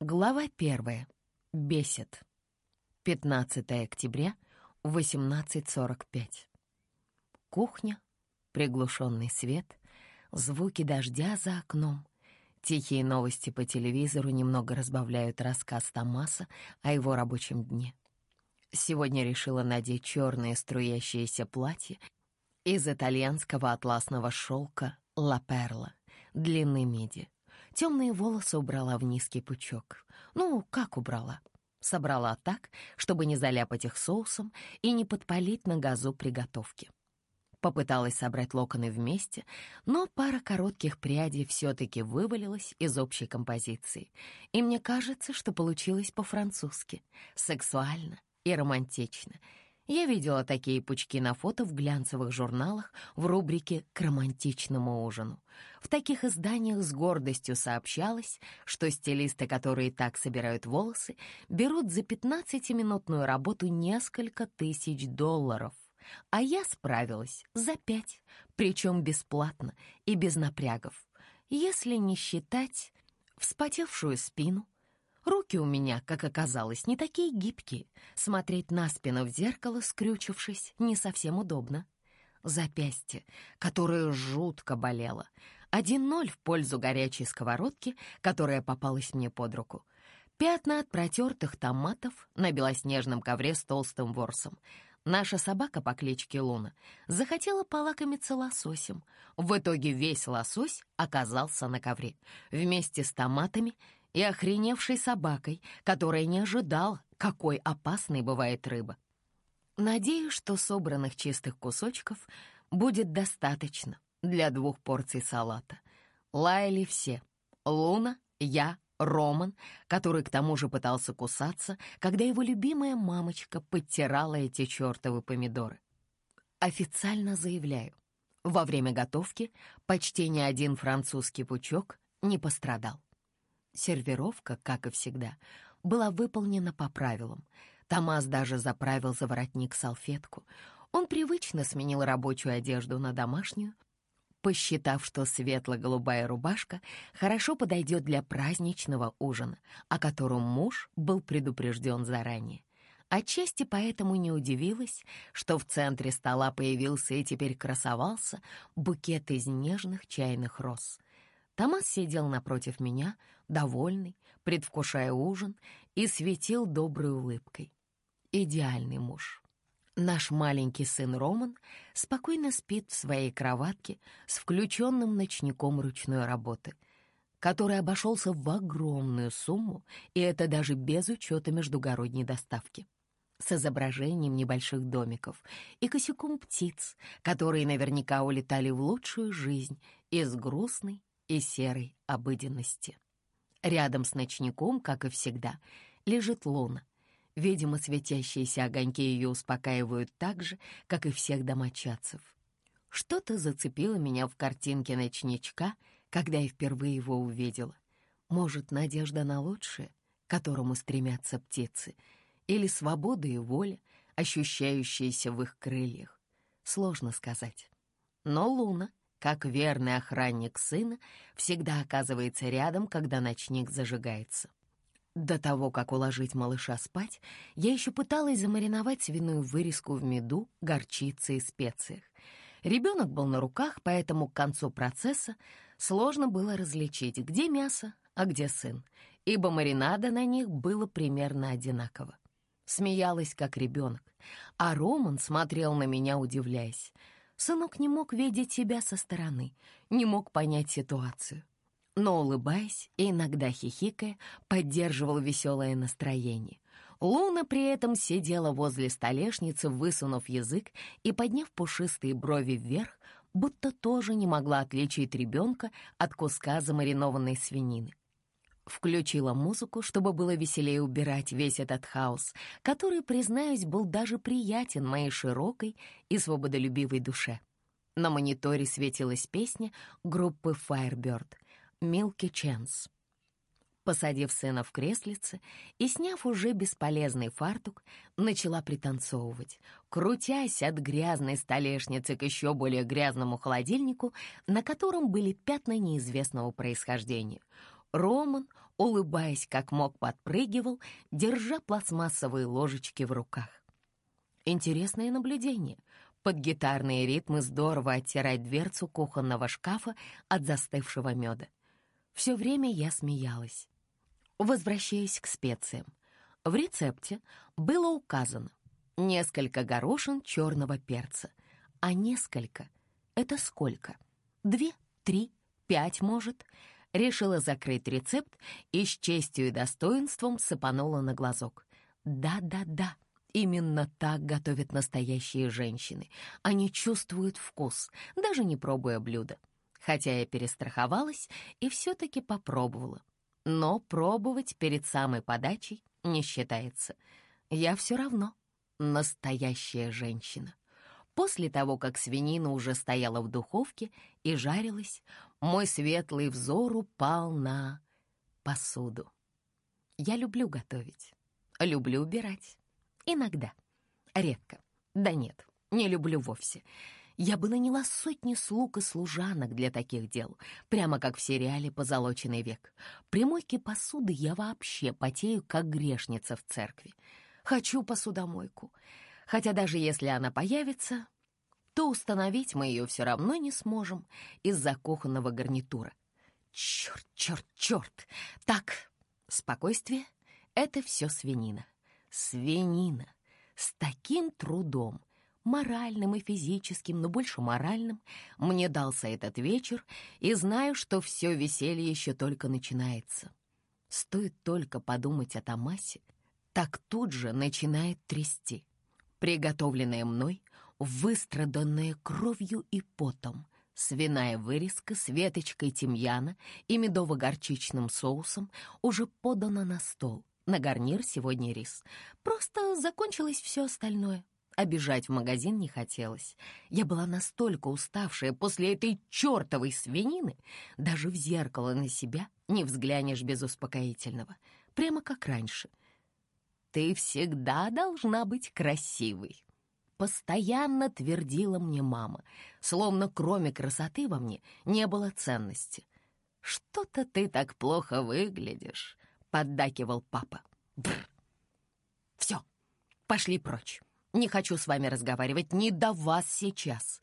Глава первая. Бесит. 15 октября, 18.45. Кухня, приглушенный свет, звуки дождя за окном. Тихие новости по телевизору немного разбавляют рассказ Томаса о его рабочем дне. Сегодня решила надеть черное струящееся платье из итальянского атласного шелка «Ла Перла» длины меди. Темные волосы убрала в низкий пучок. Ну, как убрала? Собрала так, чтобы не заляпать их соусом и не подпалить на газу приготовки. Попыталась собрать локоны вместе, но пара коротких прядей все-таки вывалилась из общей композиции. И мне кажется, что получилось по-французски, сексуально и романтично — я видела такие пучки на фото в глянцевых журналах в рубрике «К романтичному ужину». В таких изданиях с гордостью сообщалось, что стилисты, которые так собирают волосы, берут за 15-минутную работу несколько тысяч долларов. А я справилась за пять, причем бесплатно и без напрягов. Если не считать вспотевшую спину, Руки у меня, как оказалось, не такие гибкие. Смотреть на спину в зеркало, скрючившись, не совсем удобно. Запястье, которое жутко болело. Один ноль в пользу горячей сковородки, которая попалась мне под руку. Пятна от протертых томатов на белоснежном ковре с толстым ворсом. Наша собака по кличке Луна захотела полакомиться лососем. В итоге весь лосось оказался на ковре вместе с томатами и охреневшей собакой, которая не ожидал, какой опасной бывает рыба. Надеюсь, что собранных чистых кусочков будет достаточно для двух порций салата. Лаяли все — Луна, я, Роман, который к тому же пытался кусаться, когда его любимая мамочка подтирала эти чертовы помидоры. Официально заявляю, во время готовки почти ни один французский пучок не пострадал. Сервировка, как и всегда, была выполнена по правилам. Томас даже заправил за воротник салфетку. Он привычно сменил рабочую одежду на домашнюю, посчитав, что светло-голубая рубашка хорошо подойдет для праздничного ужина, о котором муж был предупрежден заранее. Отчасти поэтому не удивилась, что в центре стола появился и теперь красовался букет из нежных чайных роз — Томас сидел напротив меня, довольный, предвкушая ужин, и светил доброй улыбкой. Идеальный муж. Наш маленький сын Роман спокойно спит в своей кроватке с включенным ночником ручной работы, который обошелся в огромную сумму, и это даже без учета междугородней доставки с изображением небольших домиков и косяком птиц, которые наверняка улетали в лучшую жизнь из грустной и серой обыденности. Рядом с ночником, как и всегда, лежит луна. Видимо, светящиеся огоньки ее успокаивают так же, как и всех домочадцев. Что-то зацепило меня в картинке ночничка, когда я впервые его увидела. Может, надежда на лучшее, к которому стремятся птицы, или свобода и воля, ощущающиеся в их крыльях. Сложно сказать. Но луна как верный охранник сына, всегда оказывается рядом, когда ночник зажигается. До того, как уложить малыша спать, я еще пыталась замариновать свиную вырезку в меду, горчице и специях. Ребенок был на руках, поэтому к концу процесса сложно было различить, где мясо, а где сын, ибо маринада на них было примерно одинаково. Смеялась, как ребенок, а Роман смотрел на меня, удивляясь — Сынок не мог видеть себя со стороны, не мог понять ситуацию. Но, улыбаясь и иногда хихикая, поддерживал веселое настроение. Луна при этом сидела возле столешницы, высунув язык и подняв пушистые брови вверх, будто тоже не могла отличить ребенка от куска замаринованной свинины. Включила музыку, чтобы было веселее убирать весь этот хаос, который, признаюсь, был даже приятен моей широкой и свободолюбивой душе. На мониторе светилась песня группы Firebird «Milky Chance». Посадив сына в креслице и сняв уже бесполезный фартук, начала пританцовывать, крутясь от грязной столешницы к еще более грязному холодильнику, на котором были пятна неизвестного происхождения — Роман улыбаясь как мог, подпрыгивал, держа пластмассовые ложечки в руках. Интересное наблюдение. Под гитарные ритмы здорово оттирать дверцу кухонного шкафа от застывшего меда. Все время я смеялась. Возвращаясь к специям. В рецепте было указано несколько горошин черного перца. А несколько — это сколько? Две, три, пять, может? Решила закрыть рецепт и с честью и достоинством сыпанула на глазок. Да-да-да, именно так готовят настоящие женщины. Они чувствуют вкус, даже не пробуя блюдо. Хотя я перестраховалась и все-таки попробовала. Но пробовать перед самой подачей не считается. Я все равно настоящая женщина. После того, как свинина уже стояла в духовке и жарилась, мой светлый взор упал на посуду. Я люблю готовить, люблю убирать. Иногда, редко. Да нет, не люблю вовсе. Я бы наняла сотни слуг и служанок для таких дел, прямо как в сериале «Позолоченный век». При мойке посуды я вообще потею, как грешница в церкви. Хочу посудомойку. Хотя даже если она появится, то установить мы ее все равно не сможем из-за кухонного гарнитура. Черт, черт, черт! Так, спокойствие — это все свинина. Свинина. С таким трудом моральным и физическим, но больше моральным, мне дался этот вечер, и знаю, что все веселье еще только начинается. Стоит только подумать о Томасе, так тут же начинает трясти. Приготовленная мной, выстраданная кровью и потом, свиная вырезка с веточкой тимьяна и медово-горчичным соусом уже подана на стол. На гарнир сегодня рис. Просто закончилось все остальное. Обижать в магазин не хотелось. Я была настолько уставшая после этой чертовой свинины, даже в зеркало на себя не взглянешь без успокоительного. Прямо как раньше. «Ты всегда должна быть красивой», — постоянно твердила мне мама, словно кроме красоты во мне не было ценности. «Что-то ты так плохо выглядишь», — поддакивал папа. Бррр. «Все, пошли прочь». Не хочу с вами разговаривать, не до вас сейчас.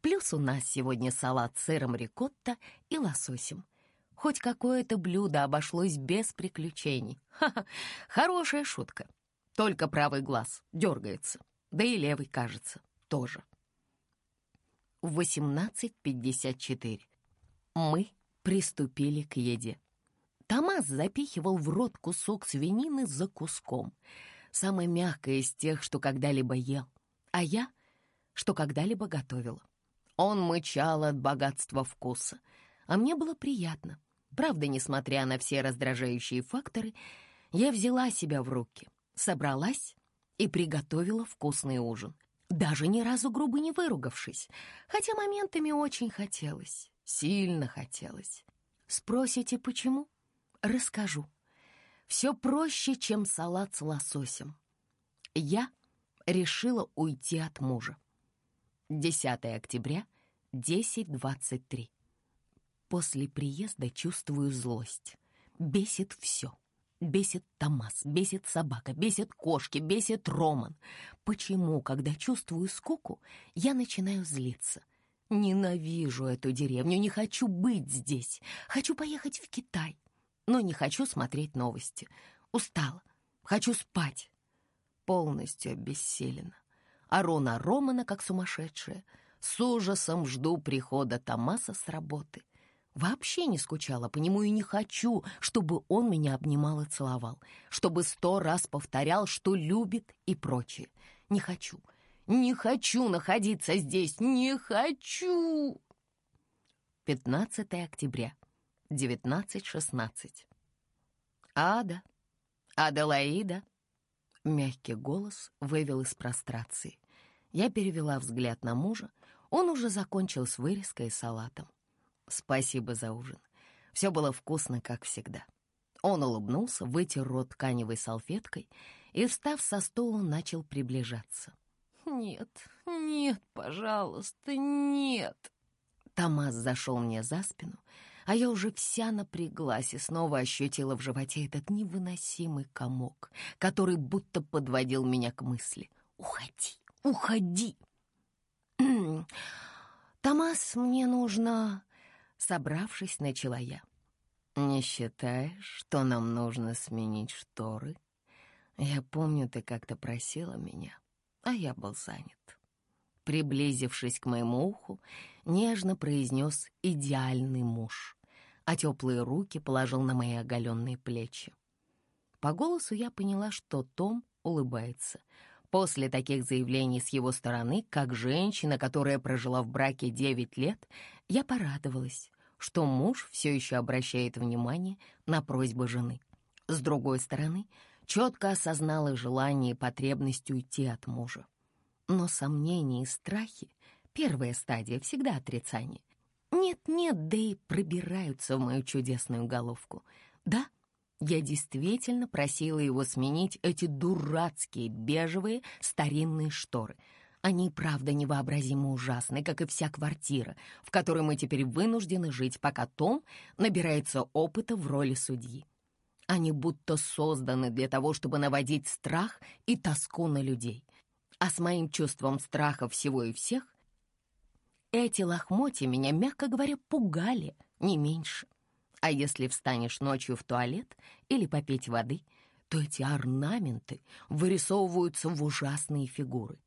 Плюс у нас сегодня салат с сыром рикотта и лососем. Хоть какое-то блюдо обошлось без приключений. Ха-ха, хорошая шутка. Только правый глаз дергается, да и левый, кажется, тоже. В 18.54 мы приступили к еде. Томас запихивал в рот кусок свинины за куском — самое мягкое из тех, что когда-либо ел, а я, что когда-либо готовила. Он мычал от богатства вкуса, а мне было приятно. Правда, несмотря на все раздражающие факторы, я взяла себя в руки, собралась и приготовила вкусный ужин. Даже ни разу грубо не выругавшись, хотя моментами очень хотелось, сильно хотелось. Спросите, почему? Расскажу. Все проще, чем салат с лососем. Я решила уйти от мужа. 10 октября, 10.23. После приезда чувствую злость. Бесит все. Бесит Томас, бесит собака, бесит кошки, бесит Роман. Почему, когда чувствую скуку, я начинаю злиться? Ненавижу эту деревню, не хочу быть здесь. Хочу поехать в Китай но не хочу смотреть новости. Устала, хочу спать. Полностью обессилена. Ору на Романа, как сумасшедшая. С ужасом жду прихода Томаса с работы. Вообще не скучала по нему и не хочу, чтобы он меня обнимал и целовал, чтобы сто раз повторял, что любит и прочее. Не хочу, не хочу находиться здесь, не хочу! 15 октября. 19.16. «Ада! Аделаида!» Мягкий голос вывел из прострации. Я перевела взгляд на мужа. Он уже закончил с вырезкой и салатом. «Спасибо за ужин. Все было вкусно, как всегда». Он улыбнулся, вытер рот тканевой салфеткой и, встав со стула, начал приближаться. «Нет, нет, пожалуйста, нет!» Томас зашел мне за спину, а я уже вся напряглась и снова ощутила в животе этот невыносимый комок, который будто подводил меня к мысли. «Уходи, уходи!» «Томас, мне нужно...» Собравшись, начала я. «Не считаешь, что нам нужно сменить шторы? Я помню, ты как-то просила меня, а я был занят». Приблизившись к моему уху, нежно произнес «идеальный муж», а теплые руки положил на мои оголенные плечи. По голосу я поняла, что Том улыбается. После таких заявлений с его стороны, как женщина, которая прожила в браке 9 лет, я порадовалась, что муж все еще обращает внимание на просьбы жены. С другой стороны, четко осознала желание и потребность уйти от мужа. Но сомнения и страхи — первая стадия, всегда отрицание. Нет-нет, да и пробираются в мою чудесную головку. Да, я действительно просила его сменить эти дурацкие бежевые старинные шторы. Они, правда, невообразимо ужасны, как и вся квартира, в которой мы теперь вынуждены жить, пока Том набирается опыта в роли судьи. Они будто созданы для того, чтобы наводить страх и тоску на людей. А с моим чувством страха всего и всех эти лохмотья меня, мягко говоря, пугали не меньше. А если встанешь ночью в туалет или попить воды, то эти орнаменты вырисовываются в ужасные фигуры.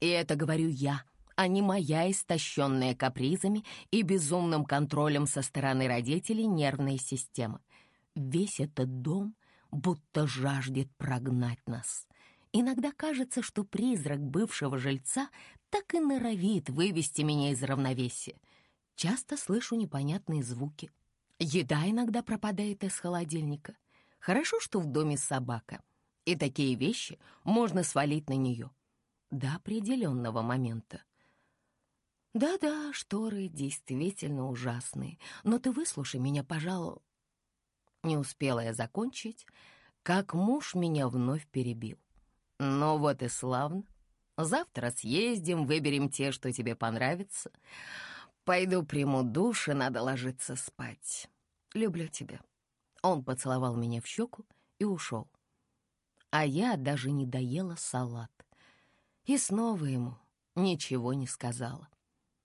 И это говорю я, а не моя истощенная капризами и безумным контролем со стороны родителей нервная система. Весь этот дом будто жаждет прогнать нас. Иногда кажется, что призрак бывшего жильца так и норовит вывести меня из равновесия. Часто слышу непонятные звуки. Еда иногда пропадает из холодильника. Хорошо, что в доме собака, и такие вещи можно свалить на нее. До определенного момента. Да-да, шторы действительно ужасные, но ты выслушай меня, пожалуй. Не успела я закончить, как муж меня вновь перебил. Ну вот и славно. Завтра съездим, выберем те, что тебе понравятся. Пойду приму душ, и надо ложиться спать. Люблю тебя». Он поцеловал меня в щеку и ушел. А я даже не доела салат. И снова ему ничего не сказала.